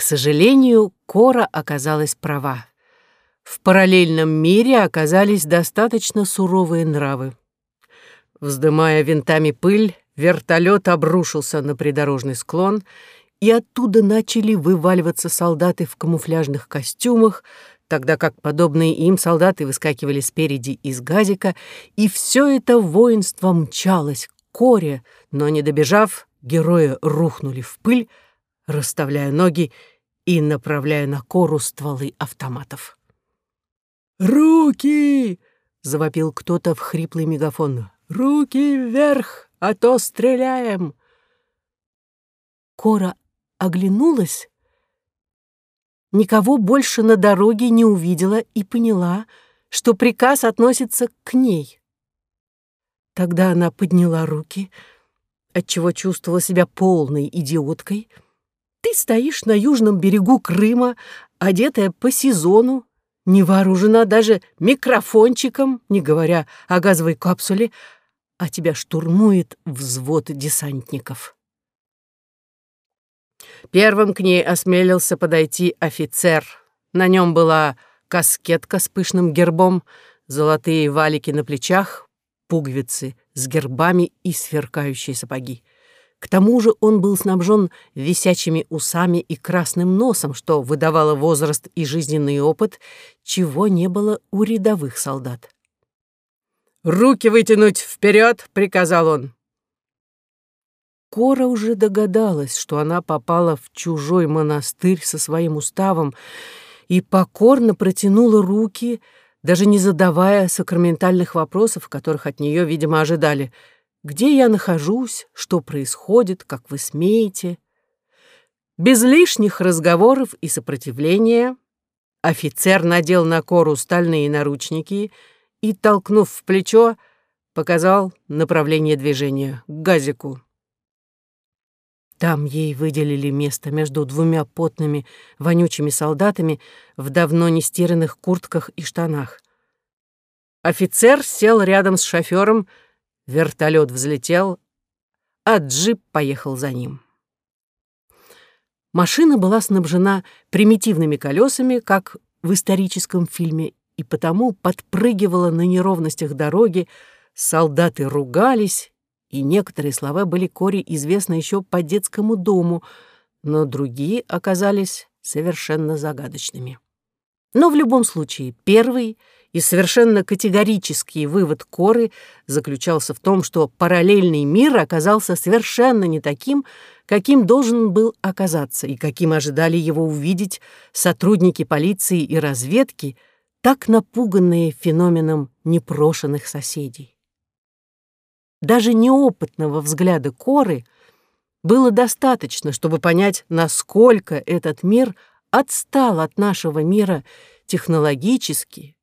К сожалению, Кора оказалась права. В параллельном мире оказались достаточно суровые нравы. Вздымая винтами пыль, вертолет обрушился на придорожный склон, и оттуда начали вываливаться солдаты в камуфляжных костюмах, тогда как подобные им солдаты выскакивали спереди из газика, и все это воинство мчалось к коре, но, не добежав, герои рухнули в пыль, расставляя ноги и направляя на кору стволы автоматов. «Руки!» — завопил кто-то в хриплый мегафон. «Руки вверх, а то стреляем!» Кора оглянулась, никого больше на дороге не увидела и поняла, что приказ относится к ней. Тогда она подняла руки, отчего чувствовала себя полной идиоткой. Ты стоишь на южном берегу Крыма, одетая по сезону, не вооружена даже микрофончиком, не говоря о газовой капсуле, а тебя штурмует взвод десантников. Первым к ней осмелился подойти офицер. На нем была каскетка с пышным гербом, золотые валики на плечах, пуговицы с гербами и сверкающие сапоги. К тому же он был снабжен висячими усами и красным носом, что выдавало возраст и жизненный опыт, чего не было у рядовых солдат. «Руки вытянуть вперед!» — приказал он. Кора уже догадалась, что она попала в чужой монастырь со своим уставом и покорно протянула руки, даже не задавая сакраментальных вопросов, которых от нее, видимо, ожидали — где я нахожусь, что происходит, как вы смеете. Без лишних разговоров и сопротивления офицер надел на кору стальные наручники и, толкнув в плечо, показал направление движения к газику. Там ей выделили место между двумя потными, вонючими солдатами в давно нестиранных куртках и штанах. Офицер сел рядом с шофером, Вертолет взлетел, а джип поехал за ним. Машина была снабжена примитивными колесами, как в историческом фильме, и потому подпрыгивала на неровностях дороги, солдаты ругались, и некоторые слова были Коре известны еще по детскому дому, но другие оказались совершенно загадочными. Но в любом случае, первый — и совершенно категорический вывод Коры заключался в том, что параллельный мир оказался совершенно не таким, каким должен был оказаться и каким ожидали его увидеть сотрудники полиции и разведки, так напуганные феноменом непрошенных соседей. Даже неопытного взгляда Коры было достаточно, чтобы понять, насколько этот мир отстал от нашего мира технологически,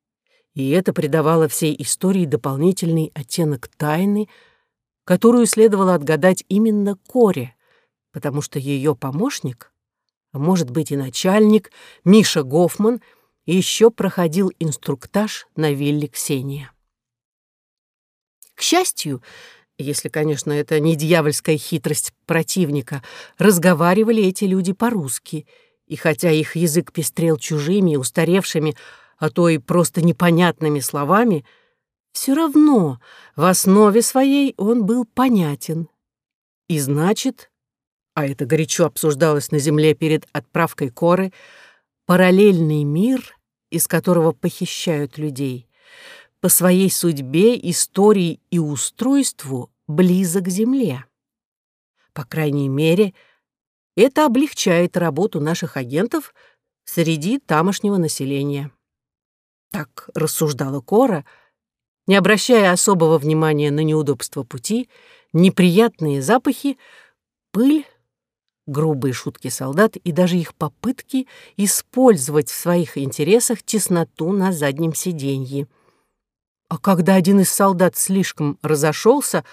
и это придавало всей истории дополнительный оттенок тайны, которую следовало отгадать именно Коре, потому что ее помощник, а может быть и начальник, Миша Гофман, еще проходил инструктаж на вилле Ксения. К счастью, если, конечно, это не дьявольская хитрость противника, разговаривали эти люди по-русски, и хотя их язык пестрел чужими и устаревшими, а то и просто непонятными словами, все равно в основе своей он был понятен. И значит, а это горячо обсуждалось на земле перед отправкой коры, параллельный мир, из которого похищают людей, по своей судьбе, истории и устройству близок к земле. По крайней мере, это облегчает работу наших агентов среди тамошнего населения. Так рассуждала Кора, не обращая особого внимания на неудобства пути, неприятные запахи, пыль, грубые шутки солдат и даже их попытки использовать в своих интересах тесноту на заднем сиденье. А когда один из солдат слишком разошелся,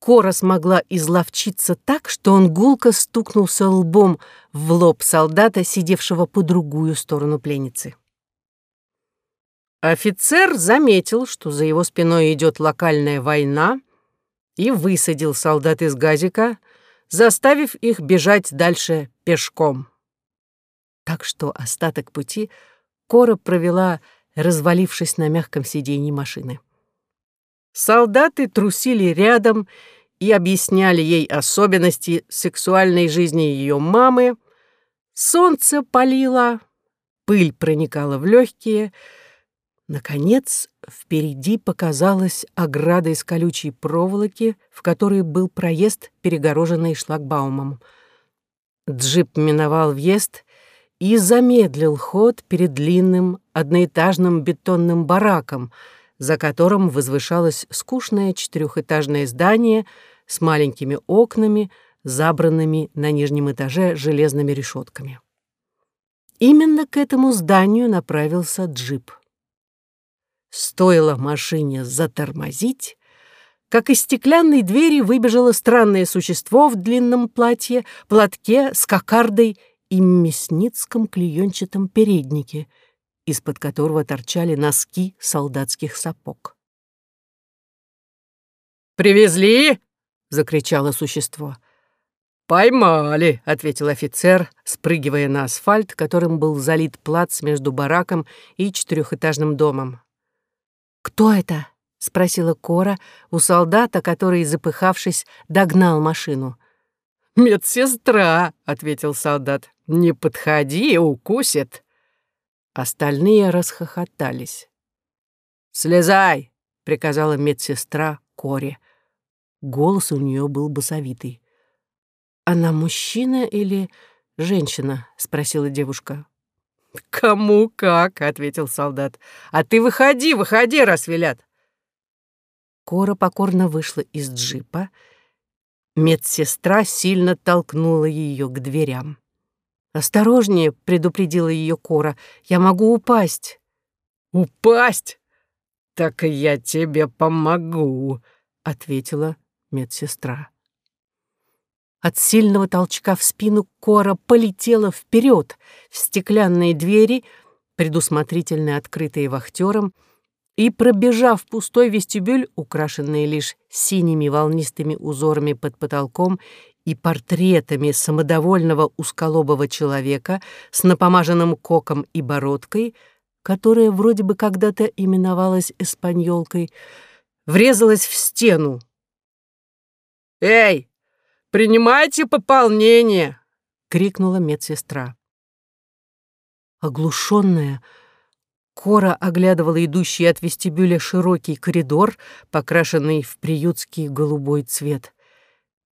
Кора смогла изловчиться так, что он гулко стукнулся лбом в лоб солдата, сидевшего по другую сторону пленницы. Офицер заметил, что за его спиной идет локальная война, и высадил солдат из газика, заставив их бежать дальше пешком. Так что остаток пути Кора провела, развалившись на мягком сиденье машины. Солдаты трусили рядом и объясняли ей особенности сексуальной жизни ее мамы. Солнце палило, пыль проникала в легкие. Наконец, впереди показалась ограда из колючей проволоки, в которой был проезд, перегороженный шлагбаумом. Джип миновал въезд и замедлил ход перед длинным одноэтажным бетонным бараком, за которым возвышалось скучное четырехэтажное здание с маленькими окнами, забранными на нижнем этаже железными решетками. Именно к этому зданию направился джип. Стоило машине затормозить, как из стеклянной двери выбежало странное существо в длинном платье, платке с кокардой и мясницком клеенчатом переднике, из-под которого торчали носки солдатских сапог. «Привезли!» — закричало существо. «Поймали!» — ответил офицер, спрыгивая на асфальт, которым был залит плац между бараком и четырехэтажным домом. «Кто это?» — спросила Кора у солдата, который, запыхавшись, догнал машину. «Медсестра», — ответил солдат. «Не подходи, укусит». Остальные расхохотались. «Слезай!» — приказала медсестра Коре. Голос у нее был басовитый. «Она мужчина или женщина?» — спросила девушка. «Кому как», — ответил солдат. «А ты выходи, выходи, раз велят». Кора покорно вышла из джипа. Медсестра сильно толкнула ее к дверям. «Осторожнее», — предупредила ее Кора, — «я могу упасть». «Упасть? Так я тебе помогу», — ответила медсестра. От сильного толчка в спину Кора полетела вперед в стеклянные двери, предусмотрительно открытые вахтером, и, пробежав пустой вестибюль, украшенный лишь синими волнистыми узорами под потолком и портретами самодовольного узколобого человека с напомаженным коком и бородкой, которая вроде бы когда-то именовалась эспаньолкой, врезалась в стену. «Эй, «Принимайте пополнение!» — крикнула медсестра. Оглушенная, Кора оглядывала идущий от вестибюля широкий коридор, покрашенный в приютский голубой цвет.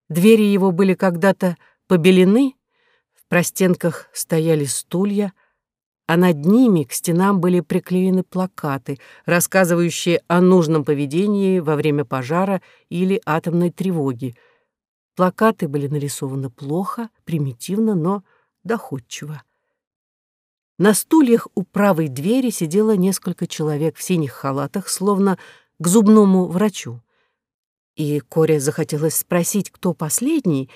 Двери его были когда-то побелены, в простенках стояли стулья, а над ними к стенам были приклеены плакаты, рассказывающие о нужном поведении во время пожара или атомной тревоги — Плакаты были нарисованы плохо, примитивно, но доходчиво. На стульях у правой двери сидело несколько человек в синих халатах, словно к зубному врачу. И Коре захотелось спросить, кто последний,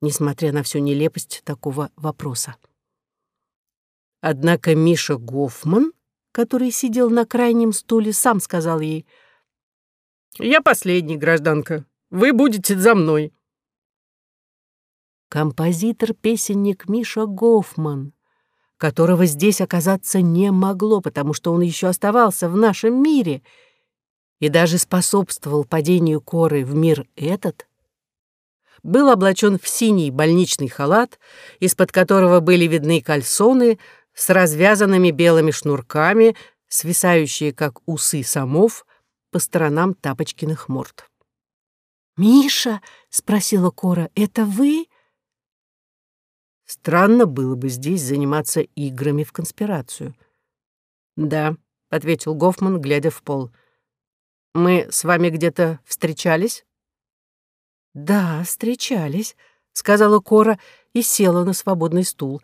несмотря на всю нелепость такого вопроса. Однако Миша Гофман, который сидел на крайнем стуле, сам сказал ей, «Я последний, гражданка. Вы будете за мной» композитор-песенник Миша Гофман, которого здесь оказаться не могло, потому что он еще оставался в нашем мире и даже способствовал падению коры в мир этот, был облачен в синий больничный халат, из-под которого были видны кальсоны с развязанными белыми шнурками, свисающие, как усы самов, по сторонам тапочкиных морд. «Миша?» — спросила Кора. «Это вы?» Странно было бы здесь заниматься играми в конспирацию. «Да», — ответил Гофман, глядя в пол. «Мы с вами где-то встречались?» «Да, встречались», — сказала Кора и села на свободный стул.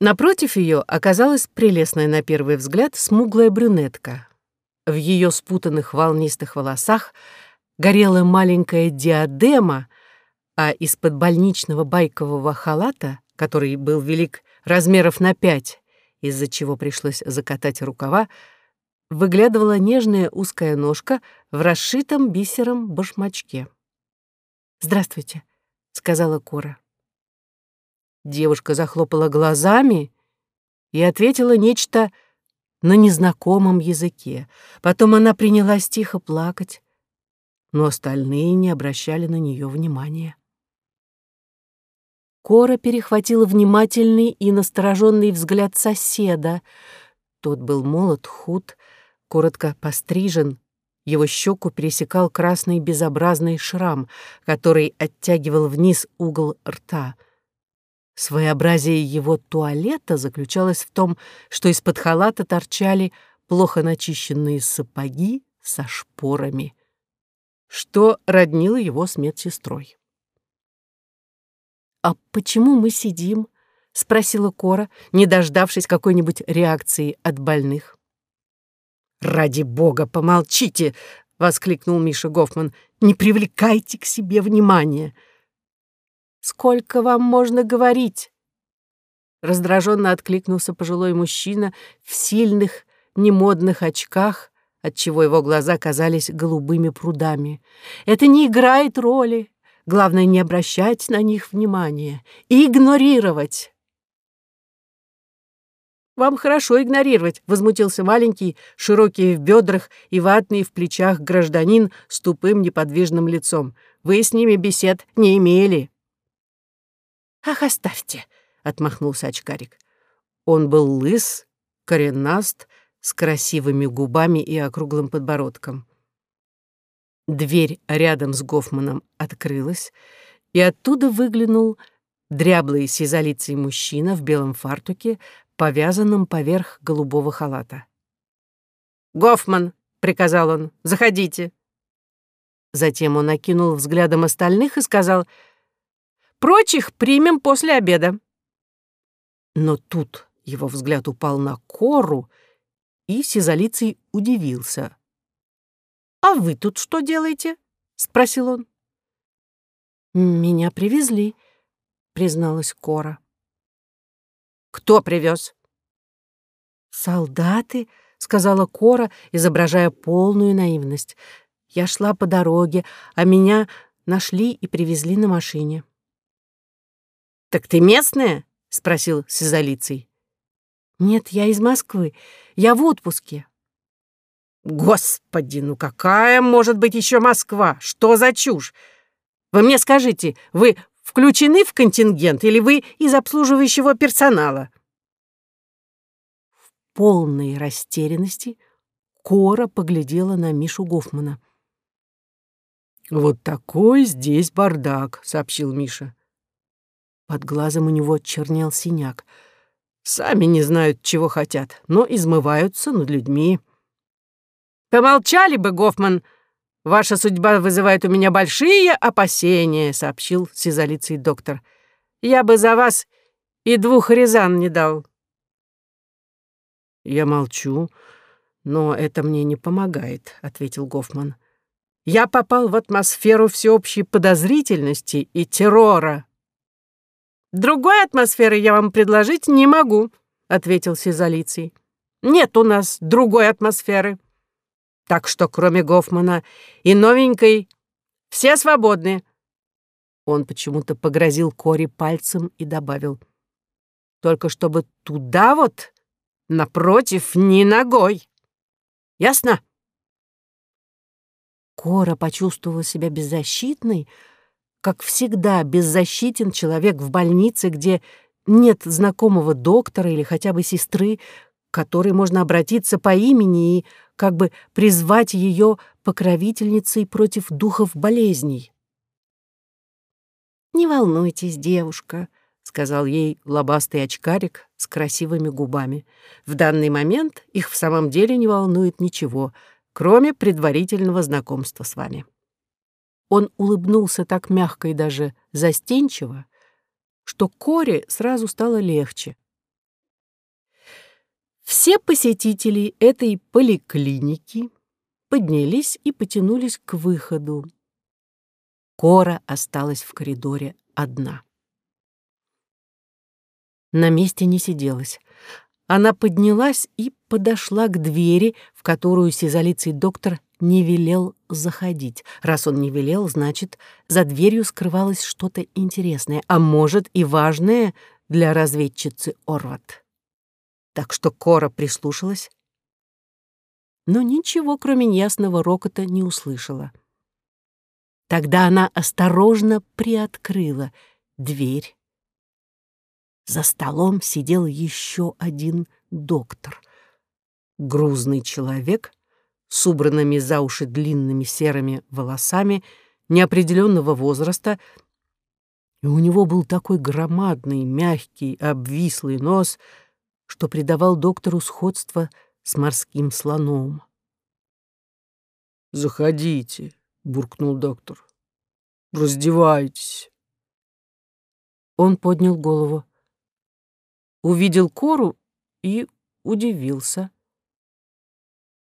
Напротив ее оказалась прелестная на первый взгляд смуглая брюнетка. В ее спутанных волнистых волосах горела маленькая диадема, а из-под больничного байкового халата который был велик размеров на пять, из-за чего пришлось закатать рукава, выглядывала нежная узкая ножка в расшитом бисером башмачке. «Здравствуйте», — сказала Кора. Девушка захлопала глазами и ответила нечто на незнакомом языке. Потом она принялась тихо плакать, но остальные не обращали на нее внимания. Кора перехватила внимательный и настороженный взгляд соседа. Тот был молод, худ, коротко пострижен, его щеку пересекал красный безобразный шрам, который оттягивал вниз угол рта. Своеобразие его туалета заключалось в том, что из-под халата торчали плохо начищенные сапоги со шпорами, что роднило его с медсестрой. «А почему мы сидим?» — спросила Кора, не дождавшись какой-нибудь реакции от больных. «Ради бога, помолчите!» — воскликнул Миша Гофман. «Не привлекайте к себе внимания!» «Сколько вам можно говорить?» Раздраженно откликнулся пожилой мужчина в сильных, немодных очках, отчего его глаза казались голубыми прудами. «Это не играет роли. Главное, не обращать на них внимания и игнорировать. «Вам хорошо игнорировать», — возмутился маленький, широкий в бедрах и ватный в плечах гражданин с тупым неподвижным лицом. «Вы с ними бесед не имели». «Ах, оставьте», — отмахнулся очкарик. Он был лыс, коренаст, с красивыми губами и округлым подбородком. Дверь рядом с Гофманом открылась, и оттуда выглянул дряблый сизолицый мужчина в белом фартуке повязанном поверх голубого халата. «Гофман!» — приказал он. «Заходите!» Затем он окинул взглядом остальных и сказал, «Прочих примем после обеда». Но тут его взгляд упал на Кору, и Сизолицей удивился. «А вы тут что делаете?» — спросил он. «Меня привезли», — призналась Кора. Кто привез? Солдаты, сказала Кора, изображая полную наивность. Я шла по дороге, а меня нашли и привезли на машине. Так ты местная? спросил Сизолицей. Нет, я из Москвы. Я в отпуске. Господи, ну какая может быть еще Москва? Что за чушь? Вы мне скажите, вы включены в контингент или вы из обслуживающего персонала?» В полной растерянности Кора поглядела на Мишу Гофмана. «Вот такой здесь бардак», — сообщил Миша. Под глазом у него чернел синяк. «Сами не знают, чего хотят, но измываются над людьми». «Помолчали бы, Гофман!» «Ваша судьба вызывает у меня большие опасения», — сообщил сизолицый доктор. «Я бы за вас и двух резан не дал». «Я молчу, но это мне не помогает», — ответил Гофман. «Я попал в атмосферу всеобщей подозрительности и террора». «Другой атмосферы я вам предложить не могу», — ответил Сизолиций. «Нет у нас другой атмосферы». Так что кроме Гофмана и новенькой все свободны. Он почему-то погрозил Кори пальцем и добавил. Только чтобы туда вот, напротив, ни ногой. Ясно? Кора почувствовала себя беззащитной, как всегда беззащитен человек в больнице, где нет знакомого доктора или хотя бы сестры, которой можно обратиться по имени и как бы призвать ее покровительницей против духов болезней. «Не волнуйтесь, девушка», — сказал ей лобастый очкарик с красивыми губами. «В данный момент их в самом деле не волнует ничего, кроме предварительного знакомства с вами». Он улыбнулся так мягко и даже застенчиво, что Коре сразу стало легче. Все посетители этой поликлиники поднялись и потянулись к выходу. Кора осталась в коридоре одна. На месте не сиделась. Она поднялась и подошла к двери, в которую сизолицый доктор не велел заходить. Раз он не велел, значит, за дверью скрывалось что-то интересное, а может и важное для разведчицы Орват. Так что Кора прислушалась, но ничего, кроме неясного рокота, не услышала. Тогда она осторожно приоткрыла дверь. За столом сидел еще один доктор. Грузный человек с убранными за уши длинными серыми волосами неопределенного возраста, и у него был такой громадный, мягкий, обвислый нос, что придавал доктору сходство с морским слоном. «Заходите», — буркнул доктор. «Раздевайтесь». Он поднял голову, увидел Кору и удивился.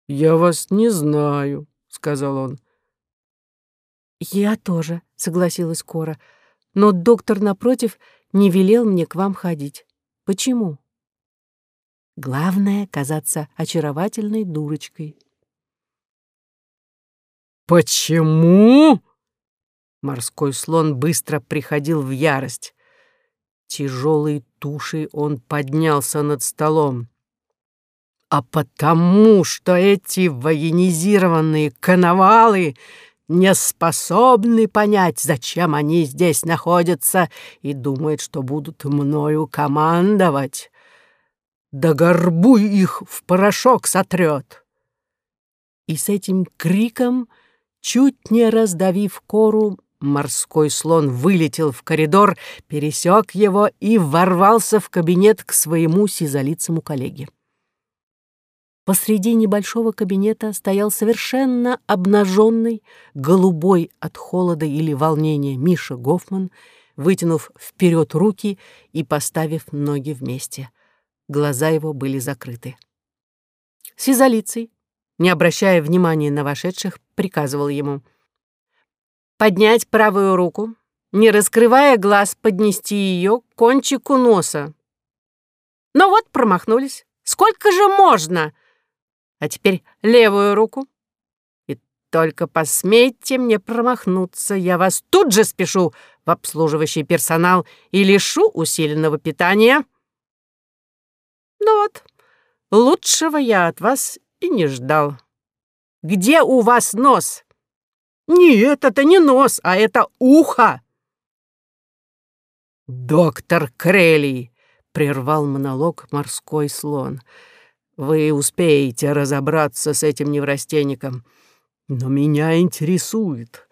«Я вас не знаю», — сказал он. «Я тоже», — согласилась Кора, «но доктор, напротив, не велел мне к вам ходить. Почему?» «Главное — казаться очаровательной дурочкой». «Почему?» Морской слон быстро приходил в ярость. Тяжелой тушей он поднялся над столом. «А потому что эти военизированные коновалы не способны понять, зачем они здесь находятся, и думают, что будут мною командовать. Да горбуй их в порошок сотрет!» И с этим криком Чуть не раздавив кору, морской слон вылетел в коридор, пересек его и ворвался в кабинет к своему сизолицему коллеге. Посреди небольшого кабинета стоял совершенно обнаженный, голубой от холода или волнения Миша Гофман, вытянув вперед руки и поставив ноги вместе. Глаза его были закрыты. Сизолицей, не обращая внимания на вошедших, приказывал ему. «Поднять правую руку, не раскрывая глаз, поднести ее к кончику носа». Ну вот, промахнулись. Сколько же можно? А теперь левую руку. И только посмейте мне промахнуться, я вас тут же спешу в обслуживающий персонал и лишу усиленного питания. Ну вот, лучшего я от вас и не ждал. Где у вас нос? Нет, это не нос, а это ухо. Доктор Крелли, прервал монолог морской слон. Вы успеете разобраться с этим неврастенником. Но меня интересует,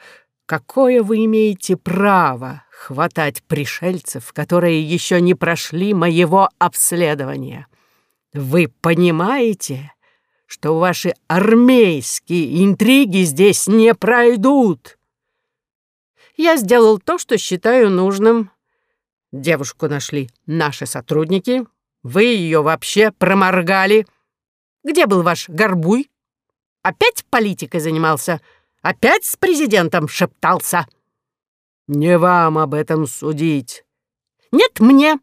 какое вы имеете право хватать пришельцев, которые еще не прошли моего обследования? Вы понимаете, что ваши армейские интриги здесь не пройдут. Я сделал то, что считаю нужным. Девушку нашли наши сотрудники. Вы ее вообще проморгали. Где был ваш горбуй? Опять политикой занимался? Опять с президентом шептался? Не вам об этом судить. Нет, мне.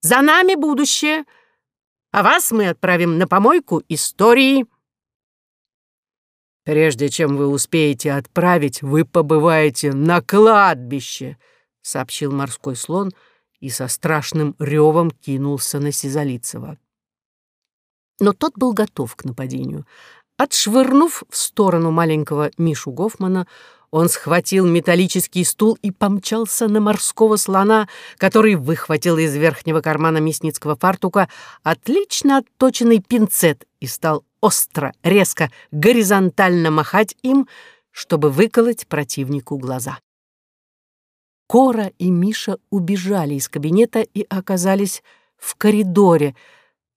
За нами будущее — а вас мы отправим на помойку истории. Прежде чем вы успеете отправить, вы побываете на кладбище, сообщил морской слон и со страшным ревом кинулся на Сизалицева. Но тот был готов к нападению. Отшвырнув в сторону маленького Мишу Гофмана, он схватил металлический стул и помчался на морского слона, который выхватил из верхнего кармана мясницкого фартука отлично отточенный пинцет и стал остро, резко, горизонтально махать им, чтобы выколоть противнику глаза. Кора и Миша убежали из кабинета и оказались в коридоре.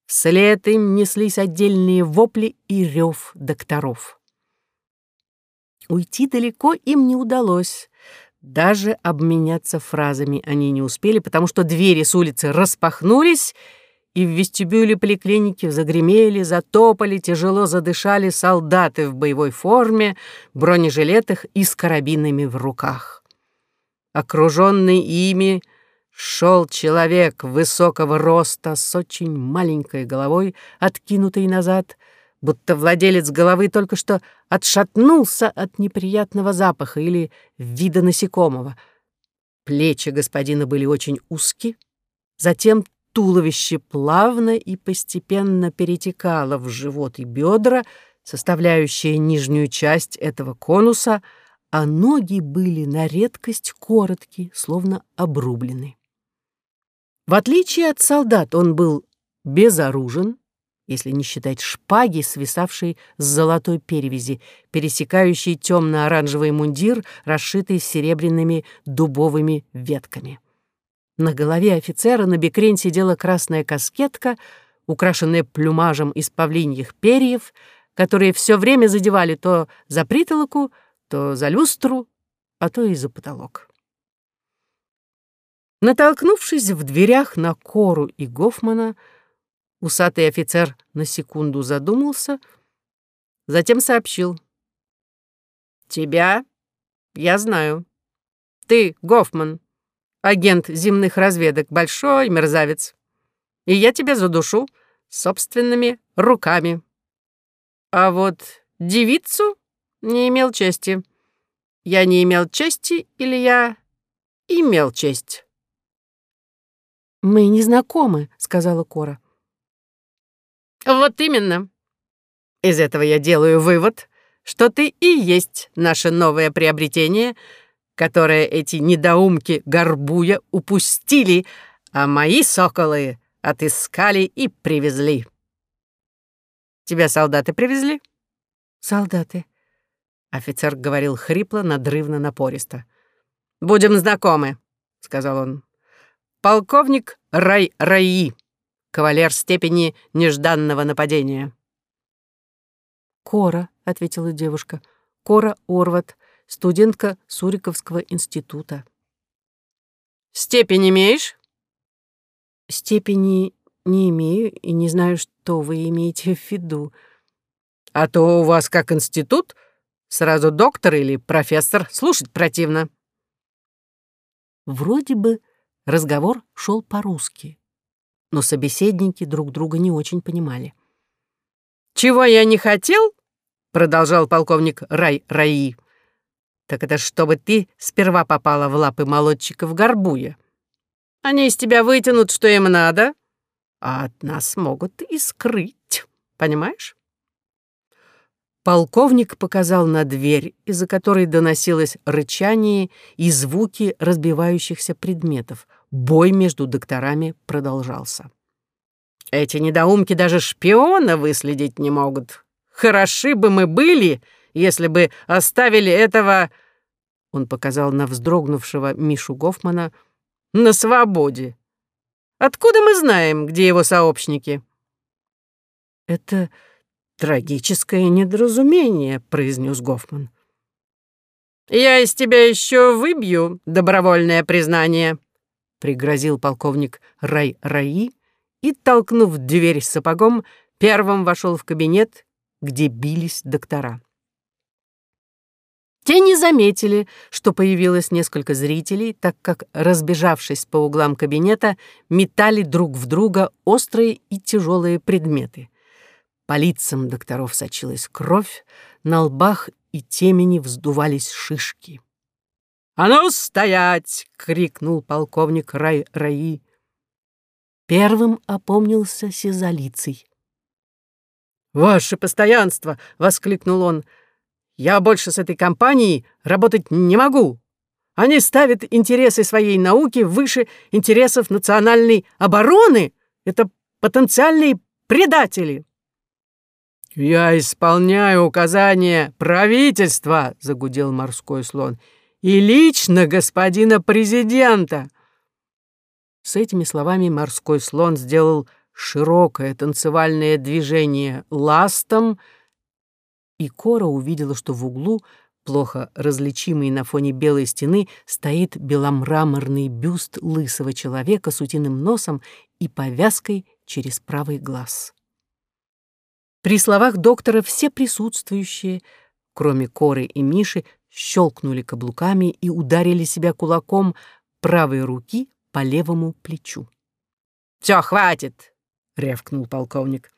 Вслед им неслись отдельные вопли и рев докторов. Уйти далеко им не удалось. Даже обменяться фразами они не успели, потому что двери с улицы распахнулись, и в вестибюле поликлиники загремели, затопали, тяжело задышали солдаты в боевой форме, бронежилетах и с карабинами в руках. Окруженный ими шел человек высокого роста с очень маленькой головой, откинутой назад, будто владелец головы только что отшатнулся от неприятного запаха или вида насекомого. Плечи господина были очень узкие, затем туловище плавно и постепенно перетекало в живот и бедра, составляющие нижнюю часть этого конуса, а ноги были на редкость короткие, словно обрублены. В отличие от солдат, он был безоружен, если не считать шпаги, свисавшей с золотой перевязи, пересекающей темно-оранжевый мундир, расшитый серебряными дубовыми ветками. На голове офицера на бекрень сидела красная каскетка, украшенная плюмажем из павлиньих перьев, которые все время задевали то за притолоку, то за люстру, а то и за потолок. Натолкнувшись в дверях на Кору и Гофмана, усатый офицер на секунду задумался, затем сообщил. «Тебя я знаю. Ты, Гофман, агент земных разведок, большой мерзавец. И я тебя задушу собственными руками. А вот девицу не имел чести. Я не имел чести или я имел честь?» «Мы не знакомы», — сказала Кора. «Вот именно. Из этого я делаю вывод, что ты и есть наше новое приобретение — которое эти недоумки горбуя упустили, а мои соколы отыскали и привезли. Тебя солдаты привезли? Солдаты. Офицер говорил хрипло, надрывно, напористо. «Будем знакомы», — сказал он. «Полковник Рай Раи, кавалер степени нежданного нападения». «Кора», — ответила девушка. «Кора Орват, студентка Суриковского института. «Степень имеешь?» «Степени не имею и не знаю, что вы имеете в виду». «А то у вас как институт? Сразу доктор или профессор? Слушать противно». Вроде бы разговор шел по-русски, но собеседники друг друга не очень понимали. «Чего я не хотел?» — продолжал полковник Рай Раи так это чтобы ты сперва попала в лапы молодчиков горбуя. Они из тебя вытянут, что им надо, а от нас могут и скрыть, понимаешь? Полковник показал на дверь, из-за которой доносилось рычание и звуки разбивающихся предметов. Бой между докторами продолжался. Эти недоумки даже шпиона выследить не могут. Хороши бы мы были, если бы оставили этого...» Он показал на вздрогнувшего Мишу Гофмана. «На свободе. Откуда мы знаем, где его сообщники?» «Это трагическое недоразумение», — произнес Гофман. «Я из тебя еще выбью добровольное признание», — пригрозил полковник Рай Раи и, толкнув дверь сапогом, первым вошел в кабинет, где бились доктора. Те не заметили, что появилось несколько зрителей, так как, разбежавшись по углам кабинета, метали друг в друга острые и тяжелые предметы. По лицам докторов сочилась кровь, на лбах и темени вздувались шишки. «А ну, стоять!» — крикнул полковник Рай Раи. Первым опомнился Сизалицей. «Ваше постоянство!» — воскликнул он — я больше с этой компанией работать не могу. Они ставят интересы своей науки выше интересов национальной обороны. Это потенциальные предатели. «Я исполняю указания правительства», — загудел морской слон, «и лично господина президента». С этими словами морской слон сделал широкое танцевальное движение ластом, и Кора увидела, что в углу, плохо различимый на фоне белой стены, стоит беломраморный бюст лысого человека с утиным носом и повязкой через правый глаз. При словах доктора все присутствующие, кроме Коры и Миши, щелкнули каблуками и ударили себя кулаком правой руки по левому плечу. «Все, хватит!» — рявкнул полковник.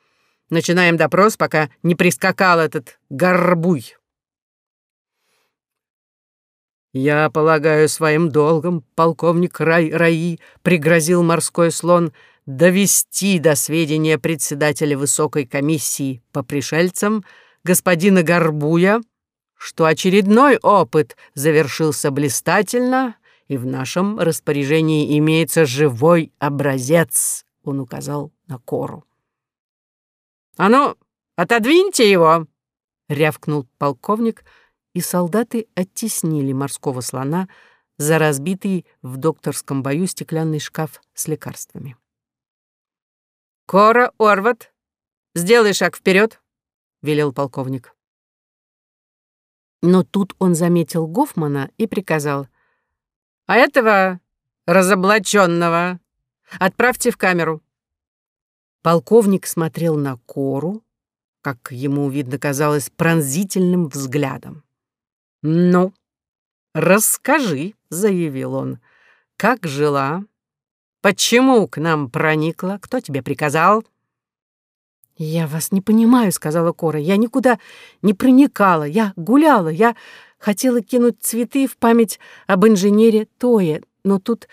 Начинаем допрос, пока не прискакал этот горбуй. «Я полагаю своим долгом, полковник Рай Раи», — пригрозил морской слон, довести до сведения председателя высокой комиссии по пришельцам господина Горбуя, что очередной опыт завершился блистательно, и в нашем распоряжении имеется живой образец, он указал на кору. «А ну, отодвиньте его!» — рявкнул полковник, и солдаты оттеснили морского слона за разбитый в докторском бою стеклянный шкаф с лекарствами. «Кора Орват, сделай шаг вперед, велел полковник. Но тут он заметил Гофмана и приказал. «А этого разоблаченного отправьте в камеру». Полковник смотрел на Кору, как ему, видно, казалось, пронзительным взглядом. «Ну, расскажи», — заявил он, — «как жила, Почему к нам проникла? Кто тебе приказал?» «Я вас не понимаю», — сказала Кора. «Я никуда не проникала. Я гуляла. Я хотела кинуть цветы в память об инженере Тое, но тут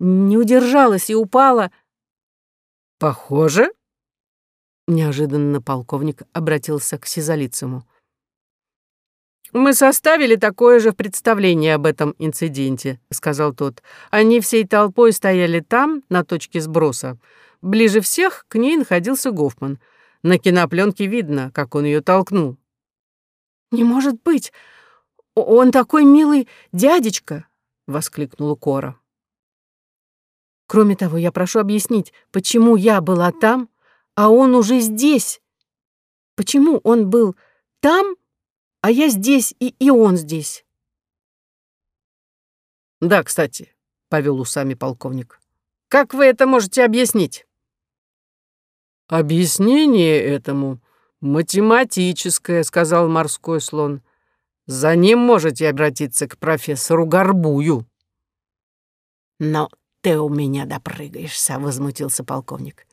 не удержалась и упала». «Похоже?» Неожиданно полковник обратился к Сизолицему. «Мы составили такое же представление об этом инциденте», — сказал тот. «Они всей толпой стояли там, на точке сброса. Ближе всех к ней находился Гофман. На кинопленке видно, как он ее толкнул». «Не может быть! Он такой милый дядечка!» — воскликнула Кора. «Кроме того, я прошу объяснить, почему я была там, а он уже здесь? Почему он был там, а я здесь, и, и он здесь. Да, кстати, повел усами полковник. Как вы это можете объяснить? Объяснение этому математическое, сказал морской слон. За ним можете обратиться к профессору Горбую. Но ты у меня допрыгаешься, возмутился полковник.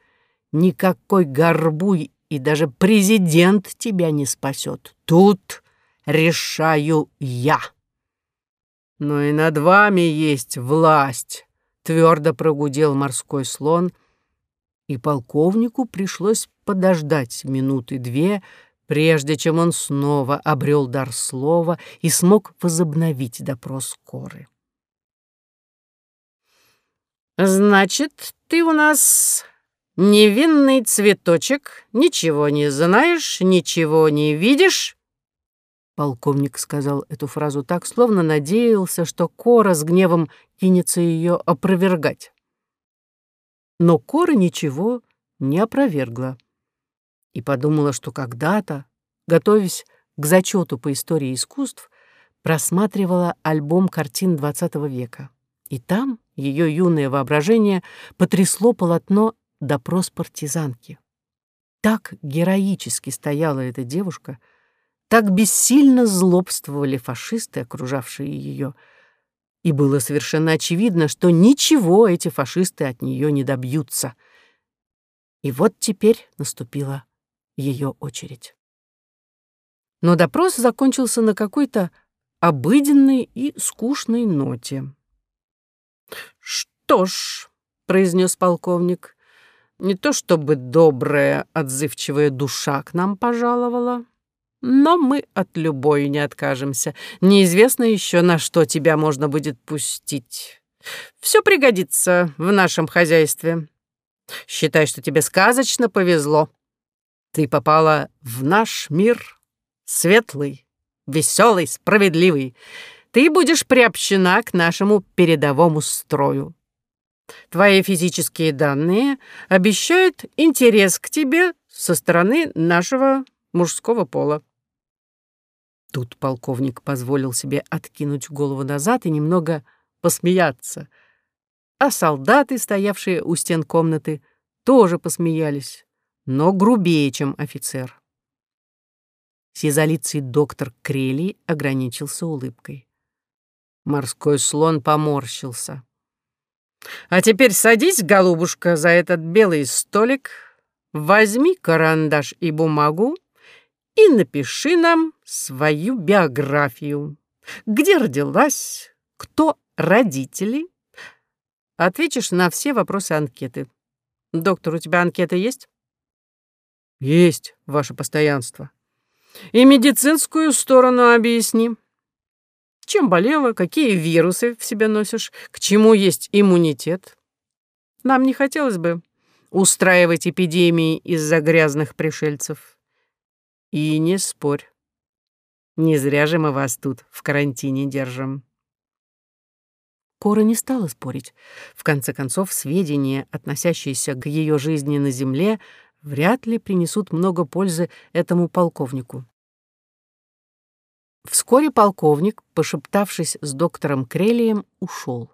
Никакой Горбуй и даже президент тебя не спасет. Тут решаю я. Но и над вами есть власть, твердо прогудел морской слон, и полковнику пришлось подождать минуты две, прежде чем он снова обрел дар слова и смог возобновить допрос Коры. «Значит, ты у нас невинный цветочек, ничего не знаешь, ничего не видишь?» Полковник сказал эту фразу так, словно надеялся, что Кора с гневом кинется ее опровергать. Но Кора ничего не опровергла и подумала, что когда-то, готовясь к зачету по истории искусств, просматривала альбом картин XX века. И там ее юное воображение потрясло полотно «Допрос партизанки». Так героически стояла эта девушка — так бессильно злобствовали фашисты, окружавшие ее, и было совершенно очевидно, что ничего эти фашисты от нее не добьются. И вот теперь наступила ее очередь. Но допрос закончился на какой-то обыденной и скучной ноте. «Что ж», — произнес полковник, — «не то чтобы добрая, отзывчивая душа к нам пожаловала, но мы от любой не откажемся. Неизвестно еще, на что тебя можно будет пустить. Все пригодится в нашем хозяйстве. Считай, что тебе сказочно повезло. Ты попала в наш мир светлый, веселый, справедливый. Ты будешь приобщена к нашему передовому строю. Твои физические данные обещают интерес к тебе со стороны нашего мужского пола. Тут полковник позволил себе откинуть голову назад и немного посмеяться. А солдаты, стоявшие у стен комнаты, тоже посмеялись, но грубее, чем офицер. Сизолицый доктор Крели ограничился улыбкой. Морской слон поморщился. «А теперь садись, голубушка, за этот белый столик, возьми карандаш и бумагу и напиши нам свою биографию. Где родилась, кто родители. Ответишь на все вопросы анкеты. Доктор, у тебя анкета есть? Есть, ваше постоянство. И медицинскую сторону объясни. Чем болела, какие вирусы в себе носишь, к чему есть иммунитет. Нам не хотелось бы устраивать эпидемии из-за грязных пришельцев. И не спорь. Не зря же мы вас тут в карантине держим. Кора не стала спорить. В конце концов, сведения, относящиеся к ее жизни на Земле, вряд ли принесут много пользы этому полковнику. Вскоре полковник, пошептавшись с доктором Крелием, ушел.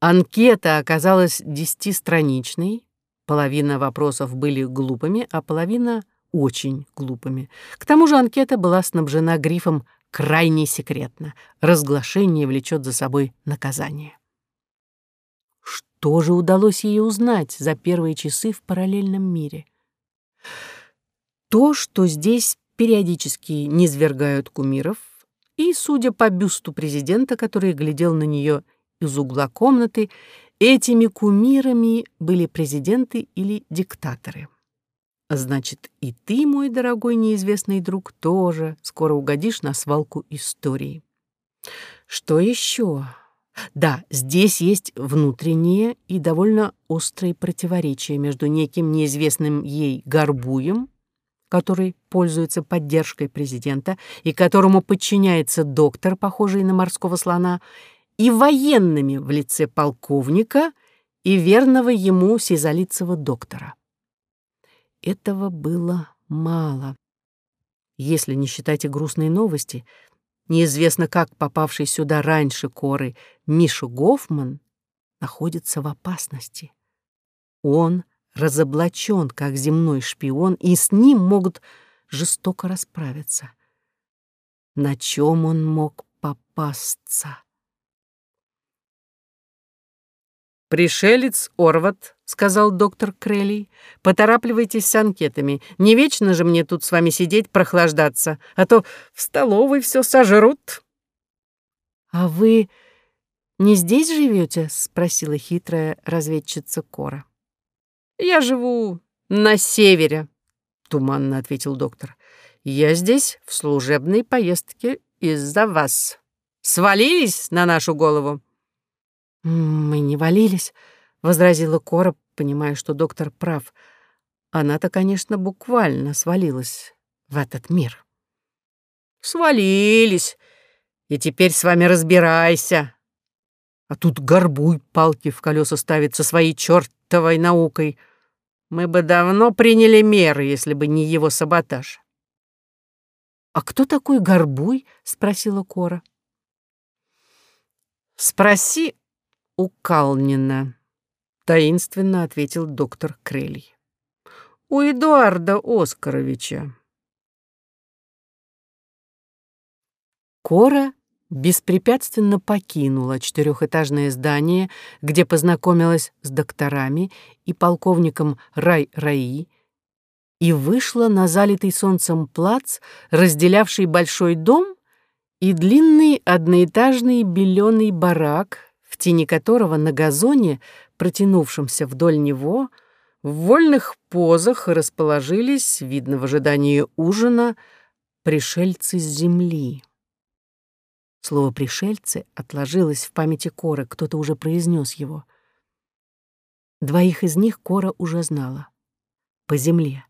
Анкета оказалась десятистраничной, половина вопросов были глупыми, а половина — очень глупыми. К тому же анкета была снабжена грифом крайне секретно. Разглашение влечет за собой наказание. Что же удалось ей узнать за первые часы в параллельном мире? То, что здесь периодически низвергают кумиров, и, судя по бюсту президента, который глядел на нее из угла комнаты, этими кумирами были президенты или диктаторы. Значит, и ты, мой дорогой неизвестный друг, тоже скоро угодишь на свалку истории. Что еще? Да, здесь есть внутренние и довольно острые противоречия между неким неизвестным ей горбуем, который пользуется поддержкой президента и которому подчиняется доктор, похожий на морского слона, и военными в лице полковника и верного ему сизолицего доктора. Этого было мало. Если не считать и грустные новости, неизвестно как попавший сюда раньше Коры Миша Гофман находится в опасности. Он разоблачен как земной шпион, и с ним могут жестоко расправиться. На чем он мог попасться? «Пришелец Орват», — сказал доктор Крелли, — «поторапливайтесь с анкетами. Не вечно же мне тут с вами сидеть, прохлаждаться, а то в столовой все сожрут». «А вы не здесь живете? спросила хитрая разведчица Кора. «Я живу на севере», — туманно ответил доктор. «Я здесь в служебной поездке из-за вас. Свалились на нашу голову?» «Мы не валились», — возразила Кора, понимая, что доктор прав. Она-то, конечно, буквально свалилась в этот мир. «Свалились, и теперь с вами разбирайся. А тут горбуй палки в колеса ставит со своей чертовой наукой. Мы бы давно приняли меры, если бы не его саботаж». «А кто такой горбуй?» — спросила Кора. «Спроси у Калнина», — таинственно ответил доктор Крелий. «У Эдуарда Оскаровича». Кора беспрепятственно покинула четырехэтажное здание, где познакомилась с докторами и полковником Рай-Раи, и вышла на залитый солнцем плац, разделявший большой дом и длинный одноэтажный беленый барак, в тени которого на газоне, протянувшемся вдоль него, в вольных позах расположились, видно в ожидании ужина, пришельцы с земли. Слово «пришельцы» отложилось в памяти Коры, кто-то уже произнес его. Двоих из них Кора уже знала. По земле.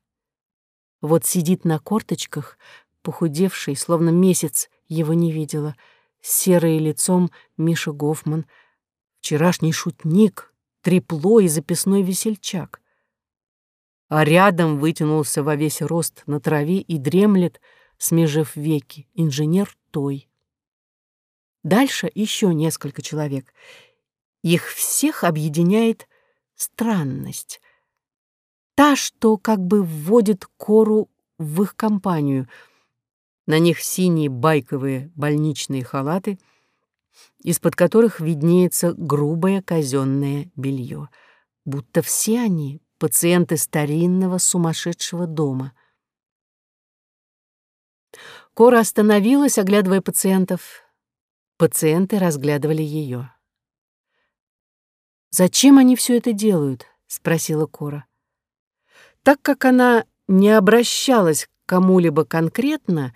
Вот сидит на корточках, похудевший, словно месяц его не видела, серый лицом Миша Гофман — вчерашний шутник, трепло и записной весельчак. А рядом вытянулся во весь рост на траве и дремлет, смежив веки, инженер Той. Дальше еще несколько человек. Их всех объединяет странность. Та, что как бы вводит кору в их компанию. На них синие байковые больничные халаты — из-под которых виднеется грубое казенное белье, будто все они — пациенты старинного сумасшедшего дома. Кора остановилась, оглядывая пациентов. Пациенты разглядывали ее. «Зачем они все это делают?» — спросила Кора. Так как она не обращалась к кому-либо конкретно,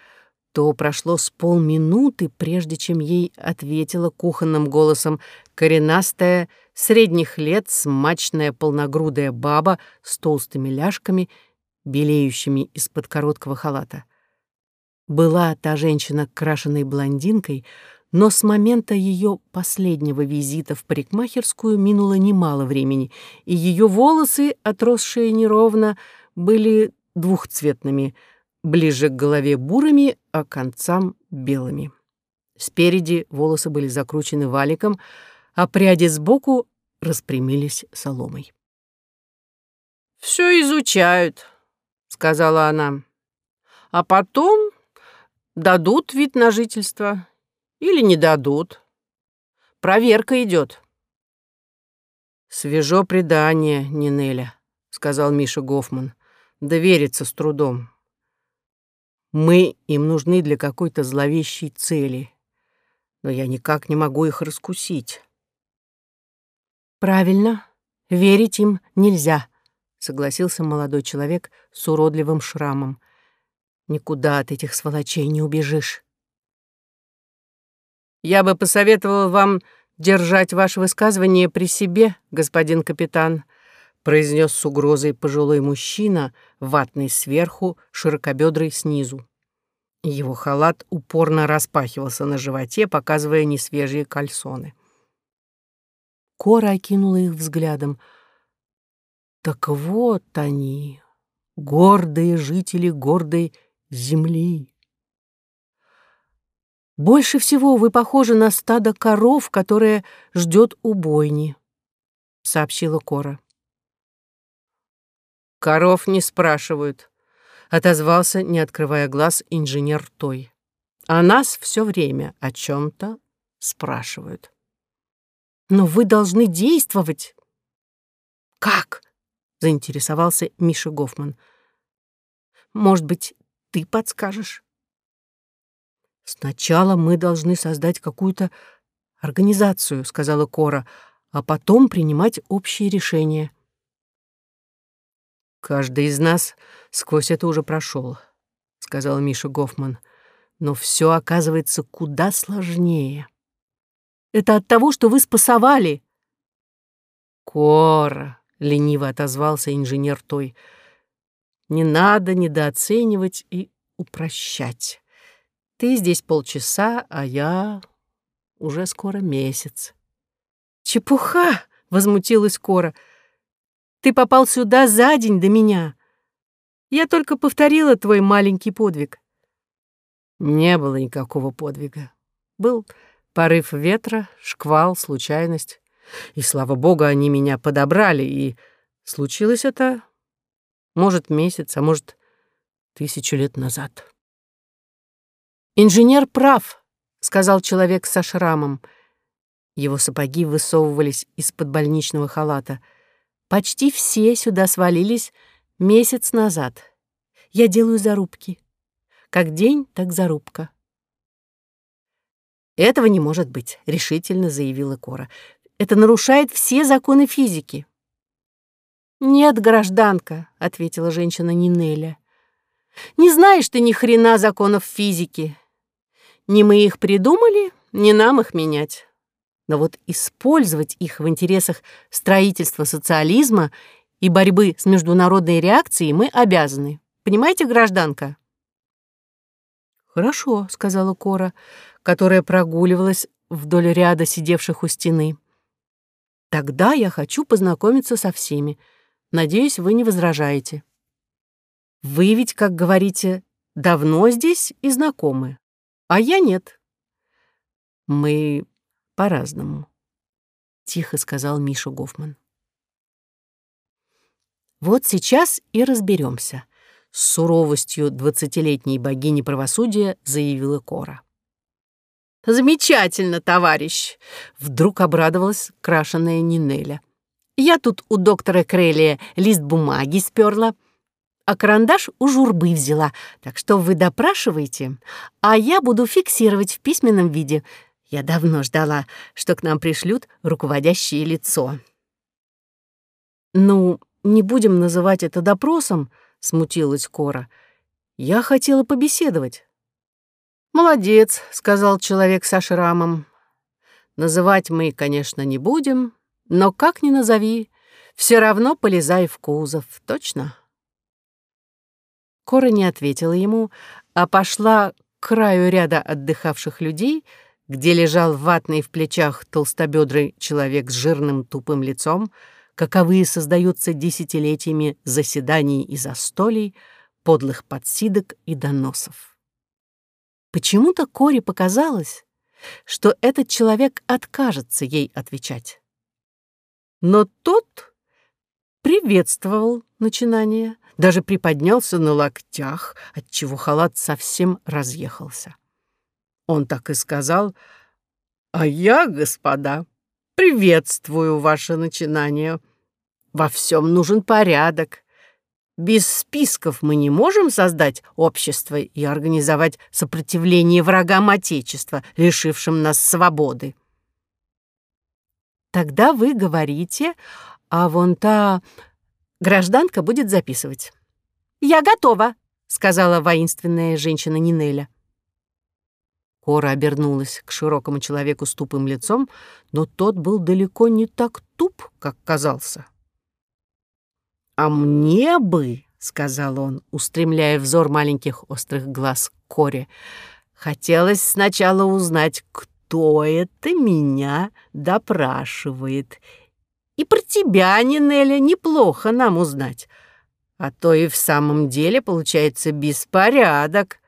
то прошло с полминуты, прежде чем ей ответила кухонным голосом коренастая, средних лет, смачная полногрудая баба с толстыми ляжками, белеющими из-под короткого халата. Была та женщина крашеной блондинкой, но с момента ее последнего визита в парикмахерскую минуло немало времени, и ее волосы, отросшие неровно, были двухцветными, ближе к голове бурыми, а концам белыми. Спереди волосы были закручены валиком, а пряди сбоку распрямились соломой. «Все изучают», — сказала она. «А потом дадут вид на жительство или не дадут. Проверка идет». «Свежо предание, Нинеля», — сказал Миша Гофман. «Довериться с трудом. Мы им нужны для какой-то зловещей цели, но я никак не могу их раскусить». «Правильно, верить им нельзя», — согласился молодой человек с уродливым шрамом. «Никуда от этих сволочей не убежишь». «Я бы посоветовал вам держать ваше высказывание при себе, господин капитан», произнес с угрозой пожилой мужчина, ватный сверху, широкобедрый снизу. Его халат упорно распахивался на животе, показывая несвежие кальсоны. Кора окинула их взглядом. Так вот они, гордые жители гордой земли. Больше всего вы похожи на стадо коров, которое ждет убойни, сообщила Кора. Коров не спрашивают, отозвался, не открывая глаз, инженер Той. А нас все время о чем-то спрашивают. Но вы должны действовать. Как? заинтересовался Миша Гофман. Может быть, ты подскажешь? Сначала мы должны создать какую-то организацию, сказала Кора, а потом принимать общие решения. Каждый из нас сквозь это уже прошел, сказал Миша Гофман. Но все оказывается куда сложнее. Это от того, что вы спасовали. Кора, лениво отозвался инженер той. Не надо недооценивать и упрощать. Ты здесь полчаса, а я уже скоро месяц. Чепуха, возмутилась Кора. Ты попал сюда за день до меня. Я только повторила твой маленький подвиг. Не было никакого подвига. Был Порыв ветра, шквал, случайность. И, слава богу, они меня подобрали, и случилось это, может, месяц, а может, тысячу лет назад. «Инженер прав», — сказал человек со шрамом. Его сапоги высовывались из-под больничного халата. «Почти все сюда свалились месяц назад. Я делаю зарубки. Как день, так зарубка. «Этого не может быть», — решительно заявила Кора. «Это нарушает все законы физики». «Нет, гражданка», — ответила женщина Нинеля. «Не знаешь ты ни хрена законов физики. Не мы их придумали, не нам их менять. Но вот использовать их в интересах строительства социализма и борьбы с международной реакцией мы обязаны. Понимаете, гражданка?» «Хорошо», — сказала Кора, которая прогуливалась вдоль ряда сидевших у стены. «Тогда я хочу познакомиться со всеми. Надеюсь, вы не возражаете. Вы ведь, как говорите, давно здесь и знакомы, а я нет». «Мы по-разному», — тихо сказал Миша Гофман. «Вот сейчас и разберемся с суровостью двадцатилетней богини правосудия заявила Кора. «Замечательно, товарищ!» — вдруг обрадовалась крашеная Нинеля. «Я тут у доктора Крелия лист бумаги сперла, а карандаш у журбы взяла, так что вы допрашиваете, а я буду фиксировать в письменном виде. Я давно ждала, что к нам пришлют руководящее лицо». «Ну, не будем называть это допросом», — смутилась Кора. «Я хотела побеседовать». «Молодец», — сказал человек со шрамом. «Называть мы, конечно, не будем, но как ни назови, все равно полезай в кузов, точно?» Кора не ответила ему, а пошла к краю ряда отдыхавших людей, где лежал ватный в плечах толстобедрый человек с жирным тупым лицом, каковые создаются десятилетиями заседаний и застолий, подлых подсидок и доносов. Почему-то Коре показалось, что этот человек откажется ей отвечать. Но тот приветствовал начинание, даже приподнялся на локтях, отчего халат совсем разъехался. Он так и сказал, «А я, господа, приветствую ваше начинание. Во всем нужен порядок. Без списков мы не можем создать общество и организовать сопротивление врагам Отечества, лишившим нас свободы. Тогда вы говорите, а вон та гражданка будет записывать. «Я готова», — сказала воинственная женщина Нинеля. Кора обернулась к широкому человеку с тупым лицом, но тот был далеко не так туп, как казался. «А мне бы», — сказал он, устремляя взор маленьких острых глаз к Коре, «хотелось сначала узнать, кто это меня допрашивает и про тебя, Нинеля, неплохо нам узнать. А то и в самом деле получается беспорядок.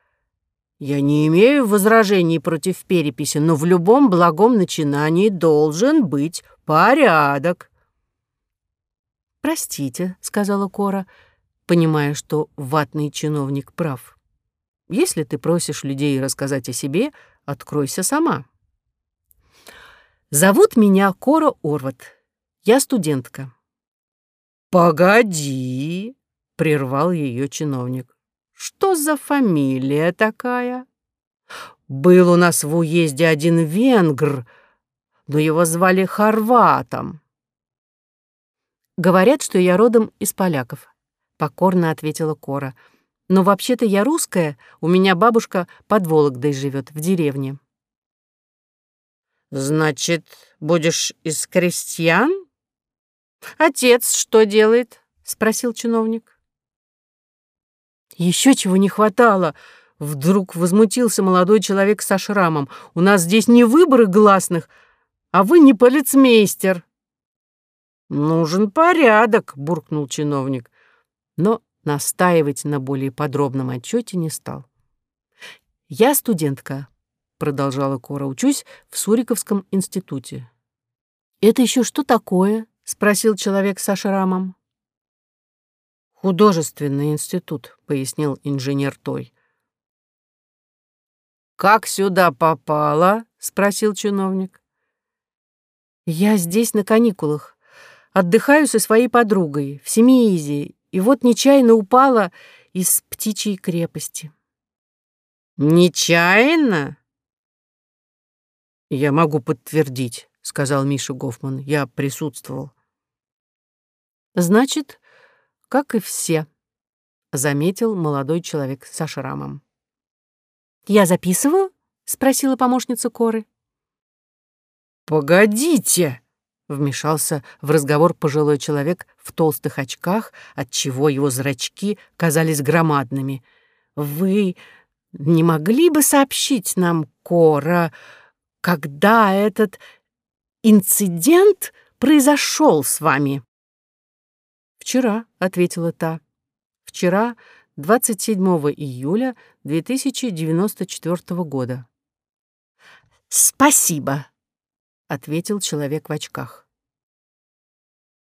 Я не имею возражений против переписи, но в любом благом начинании должен быть порядок. «Простите», — сказала Кора, понимая, что ватный чиновник прав. «Если ты просишь людей рассказать о себе, откройся сама». «Зовут меня Кора Орват. Я студентка». «Погоди», — прервал ее чиновник. «Что за фамилия такая?» «Был у нас в уезде один венгр, но его звали Хорватом». «Говорят, что я родом из поляков», — покорно ответила Кора. «Но вообще-то я русская, у меня бабушка под Вологдой живет, в деревне». «Значит, будешь из крестьян?» «Отец что делает?» — спросил чиновник. «Еще чего не хватало!» — вдруг возмутился молодой человек со шрамом. «У нас здесь не выборы гласных, а вы не полицмейстер». «Нужен порядок», — буркнул чиновник, но настаивать на более подробном отчете не стал. «Я студентка», — продолжала Кора, — «учусь в Суриковском институте». «Это еще что такое?» — спросил человек со шрамом. «Художественный институт», — пояснил инженер Той. «Как сюда попала?» — спросил чиновник. «Я здесь на каникулах. Отдыхаю со своей подругой в Семиизе, и вот нечаянно упала из птичьей крепости». «Нечаянно?» «Я могу подтвердить», — сказал Миша Гофман. «Я присутствовал». Значит, как и все, заметил молодой человек со шрамом. Я записываю? спросила помощница Коры. Погодите, вмешался в разговор пожилой человек в толстых очках, отчего его зрачки казались громадными. Вы не могли бы сообщить нам, Кора, когда этот инцидент произошел с вами? «Вчера», — ответила та. «Вчера, 27 июля 2094 года». «Спасибо», — ответил человек в очках.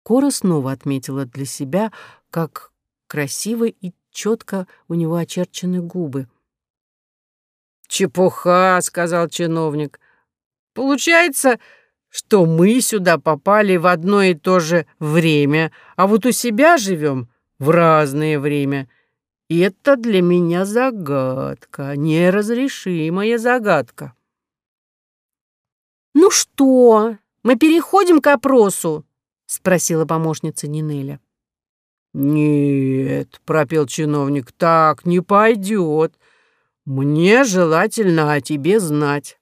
Кора снова отметила для себя, как красиво и четко у него очерчены губы. «Чепуха», — сказал чиновник. «Получается, что мы сюда попали в одно и то же время, а вот у себя живем в разное время. И это для меня загадка, неразрешимая загадка. «Ну что, мы переходим к опросу?» спросила помощница Нинеля. «Нет», — пропел чиновник, — «так не пойдет. Мне желательно о тебе знать.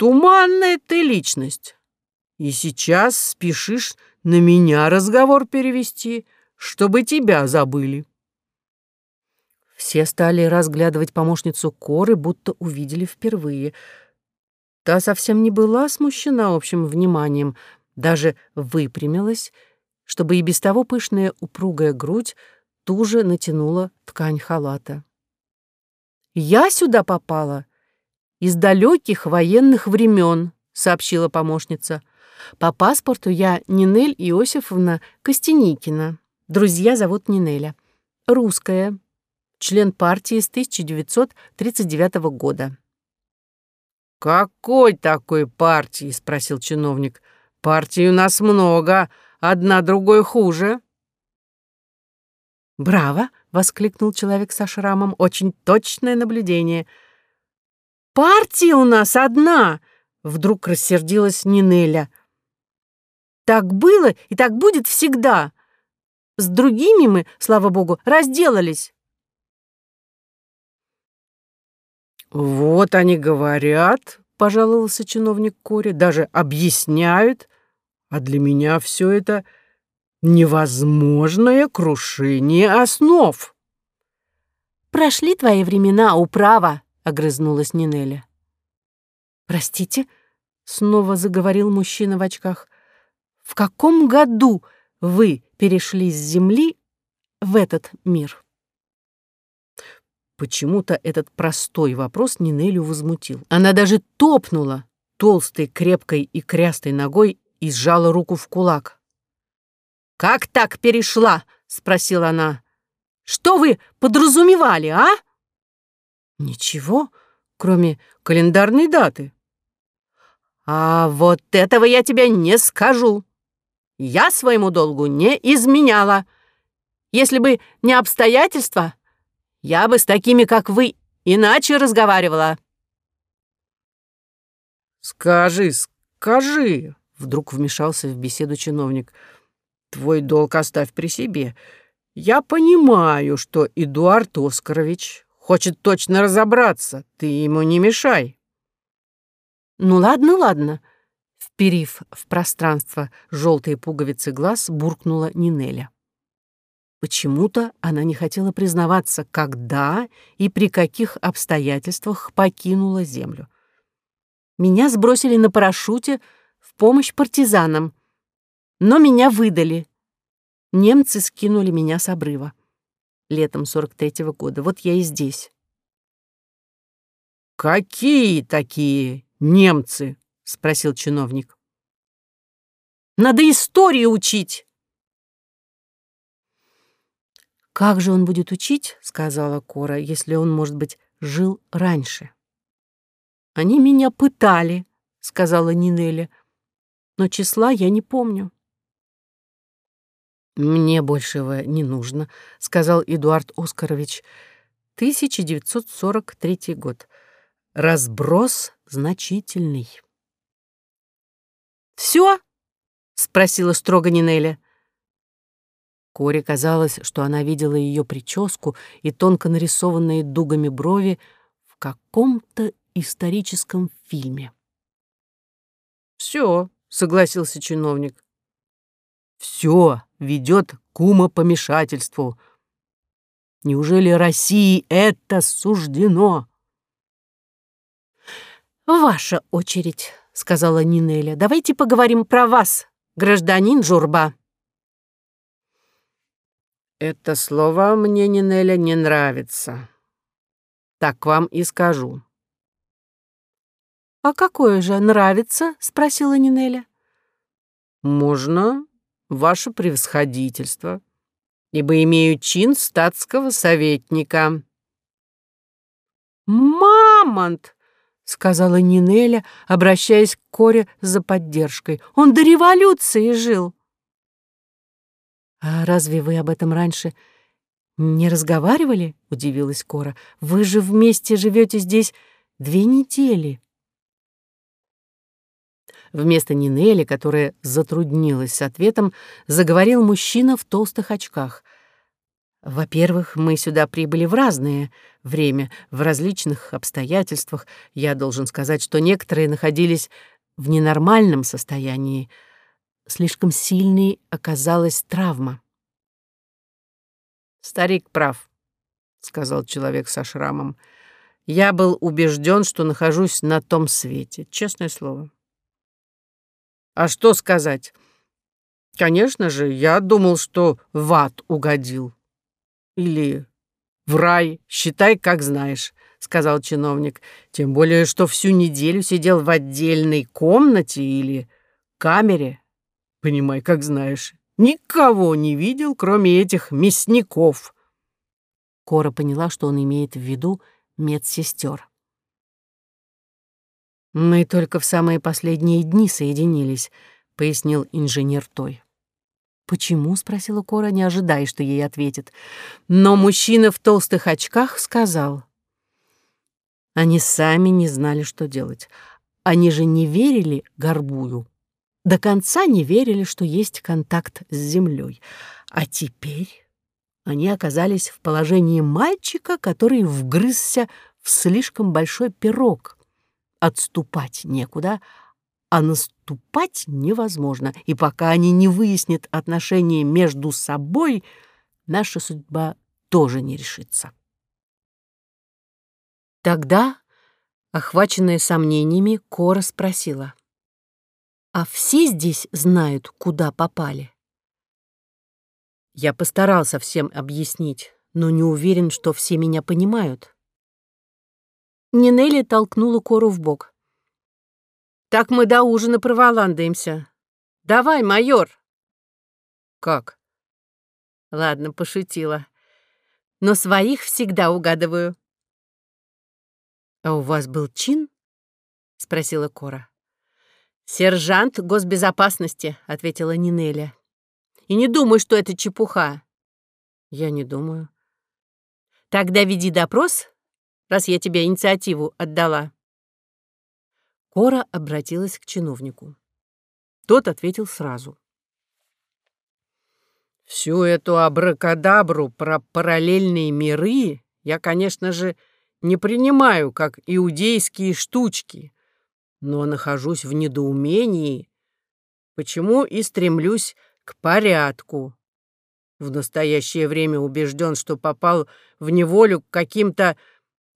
Туманная ты личность. И сейчас спешишь на меня разговор перевести, чтобы тебя забыли». Все стали разглядывать помощницу Коры, будто увидели впервые. Та совсем не была смущена общим вниманием, даже выпрямилась, чтобы и без того пышная упругая грудь туже натянула ткань халата. «Я сюда попала из далеких военных времен», — сообщила помощница. «По паспорту я Нинель Иосифовна Костяникина. Друзья зовут Нинеля. Русская, член партии с 1939 года. «Какой такой партии?» — спросил чиновник. «Партий у нас много, одна другой хуже». «Браво!» — воскликнул человек со шрамом. «Очень точное наблюдение». «Партия у нас одна!» — вдруг рассердилась Нинеля. «Так было и так будет всегда. С другими мы, слава богу, разделались». «Вот они говорят», — пожаловался чиновник Кори, «даже объясняют, а для меня все это невозможное крушение основ». «Прошли твои времена управа», — огрызнулась Нинеля. «Простите», — снова заговорил мужчина в очках, «в каком году вы перешли с Земли в этот мир?» Почему-то этот простой вопрос Нинелю возмутил. Она даже топнула толстой, крепкой и крястой ногой и сжала руку в кулак. «Как так перешла?» — спросила она. «Что вы подразумевали, а?» «Ничего, кроме календарной даты». «А вот этого я тебе не скажу. Я своему долгу не изменяла. Если бы не обстоятельства, я бы с такими, как вы, иначе разговаривала. Скажи, скажи, вдруг вмешался в беседу чиновник. Твой долг оставь при себе. Я понимаю, что Эдуард Оскарович хочет точно разобраться. Ты ему не мешай. Ну ладно, ладно. Вперив в пространство желтые пуговицы глаз, буркнула Нинеля. Почему-то она не хотела признаваться, когда и при каких обстоятельствах покинула землю. Меня сбросили на парашюте в помощь партизанам, но меня выдали. Немцы скинули меня с обрыва. Летом 43-го года. Вот я и здесь. «Какие такие немцы?» — спросил чиновник. «Надо историю учить!» «Как же он будет учить, — сказала Кора, — если он, может быть, жил раньше?» «Они меня пытали», — сказала Нинеля, — «но числа я не помню». «Мне большего не нужно», — сказал Эдуард Оскарович. «1943 год. Разброс значительный». «Все?» — спросила строго Нинеля. Коре казалось, что она видела ее прическу и тонко нарисованные дугами брови в каком-то историческом фильме. «Все», — согласился чиновник. «Все ведет к умопомешательству. Неужели России это суждено?» «Ваша очередь», — сказала Нинеля. «Давайте поговорим про вас, гражданин Журба». Это слово мне, Нинеля, не нравится. Так вам и скажу. «А какое же нравится?» — спросила Нинеля. «Можно, ваше превосходительство, ибо имею чин статского советника». «Мамонт!» — сказала Нинеля, обращаясь к Коре за поддержкой. «Он до революции жил». «А разве вы об этом раньше не разговаривали?» — удивилась Кора. «Вы же вместе живете здесь две недели». Вместо Нинели, которая затруднилась с ответом, заговорил мужчина в толстых очках. «Во-первых, мы сюда прибыли в разное время, в различных обстоятельствах. Я должен сказать, что некоторые находились в ненормальном состоянии. Слишком сильной оказалась травма». «Старик прав», — сказал человек со шрамом. «Я был убежден, что нахожусь на том свете, честное слово». А что сказать? Конечно же, я думал, что в ад угодил. Или в рай, считай, как знаешь, сказал чиновник. Тем более, что всю неделю сидел в отдельной комнате или камере. Понимай, как знаешь. Никого не видел, кроме этих мясников. Кора поняла, что он имеет в виду медсестер. «Мы только в самые последние дни соединились», — пояснил инженер Той. «Почему?» — спросила Кора, не ожидая, что ей ответит. Но мужчина в толстых очках сказал. Они сами не знали, что делать. Они же не верили Горбую. До конца не верили, что есть контакт с землей. А теперь они оказались в положении мальчика, который вгрызся в слишком большой пирог — отступать некуда, а наступать невозможно, и пока они не выяснят отношения между собой, наша судьба тоже не решится. Тогда, охваченная сомнениями, Кора спросила, «А все здесь знают, куда попали?» Я постарался всем объяснить, но не уверен, что все меня понимают. Нинелли толкнула Кору в бок. «Так мы до ужина проволандаемся. Давай, майор!» «Как?» «Ладно, пошутила. Но своих всегда угадываю». «А у вас был чин?» — спросила Кора. «Сержант госбезопасности», — ответила Нинеля. «И не думай, что это чепуха». «Я не думаю». «Тогда веди допрос раз я тебе инициативу отдала». Кора обратилась к чиновнику. Тот ответил сразу. «Всю эту абракадабру про параллельные миры я, конечно же, не принимаю как иудейские штучки, но нахожусь в недоумении, почему и стремлюсь к порядку. В настоящее время убежден, что попал в неволю к каким-то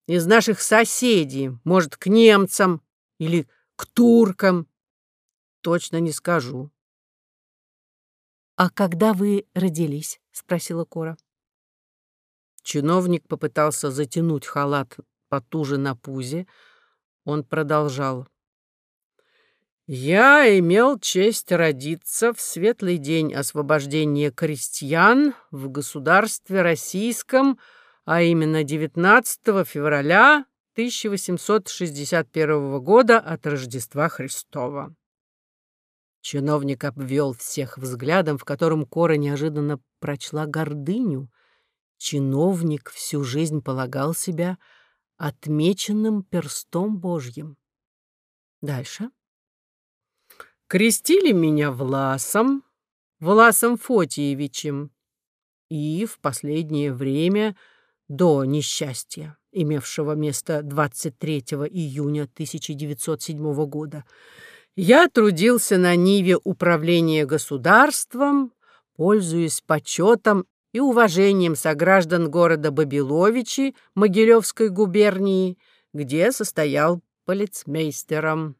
из наших соседей, может, к немцам или к туркам. Точно не скажу. «А когда вы родились?» — спросила Кора. Чиновник попытался затянуть халат потуже на пузе. Он продолжал. «Я имел честь родиться в светлый день освобождения крестьян в государстве российском, а именно 19 февраля 1861 года от Рождества Христова. Чиновник обвел всех взглядом, в котором Кора неожиданно прочла гордыню. Чиновник всю жизнь полагал себя отмеченным перстом Божьим. Дальше. Крестили меня Власом, Власом Фотиевичем, и в последнее время — до несчастья, имевшего место 23 июня 1907 года, я трудился на Ниве управления государством, пользуясь почетом и уважением сограждан города Бабиловичи Могилевской губернии, где состоял полицмейстером.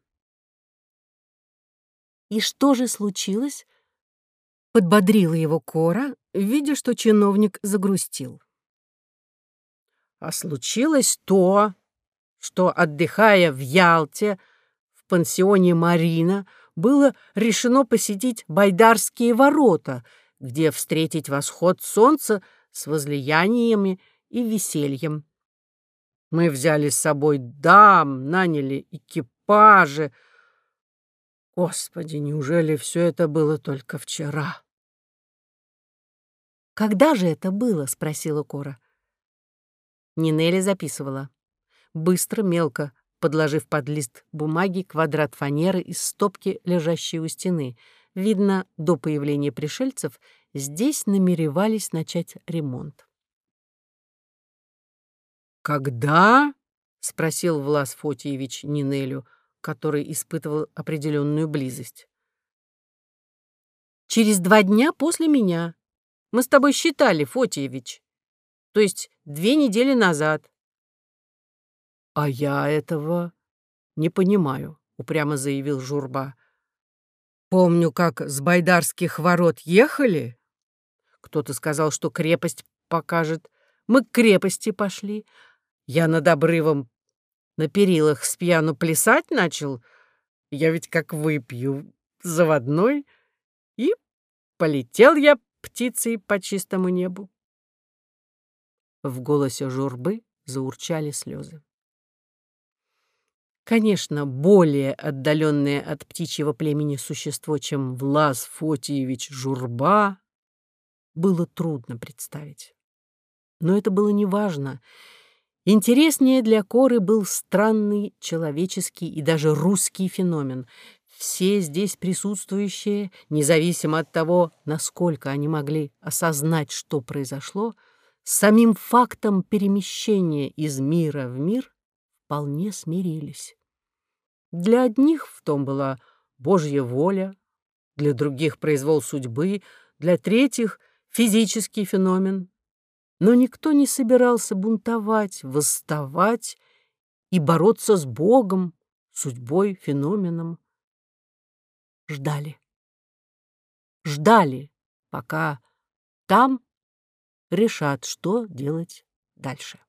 «И что же случилось?» — подбодрила его Кора, видя, что чиновник загрустил. А случилось то, что, отдыхая в Ялте, в пансионе «Марина», было решено посетить Байдарские ворота, где встретить восход солнца с возлияниями и весельем. Мы взяли с собой дам, наняли экипажи. Господи, неужели все это было только вчера? «Когда же это было?» — спросила Кора. Нинелли записывала. Быстро, мелко подложив под лист бумаги квадрат фанеры из стопки, лежащей у стены. Видно, до появления пришельцев здесь намеревались начать ремонт. «Когда?» — спросил Влас Фотиевич Нинелю, который испытывал определенную близость. «Через два дня после меня. Мы с тобой считали, Фотиевич. То есть две недели назад». «А я этого не понимаю», — упрямо заявил Журба. «Помню, как с байдарских ворот ехали. Кто-то сказал, что крепость покажет. Мы к крепости пошли, я над обрывом на перилах с пьяну плясать начал. Я ведь как выпью заводной. И полетел я птицей по чистому небу. В голосе журбы заурчали слезы. Конечно, более отдаленное от птичьего племени существо, чем Влас Фотиевич Журба, было трудно представить. Но это было неважно, Интереснее для Коры был странный человеческий и даже русский феномен. Все здесь присутствующие, независимо от того, насколько они могли осознать, что произошло, самим фактом перемещения из мира в мир вполне смирились. Для одних в том была Божья воля, для других — произвол судьбы, для третьих — физический феномен, но никто не собирался бунтовать, восставать и бороться с Богом, судьбой, феноменом. Ждали. Ждали, пока там решат, что делать дальше.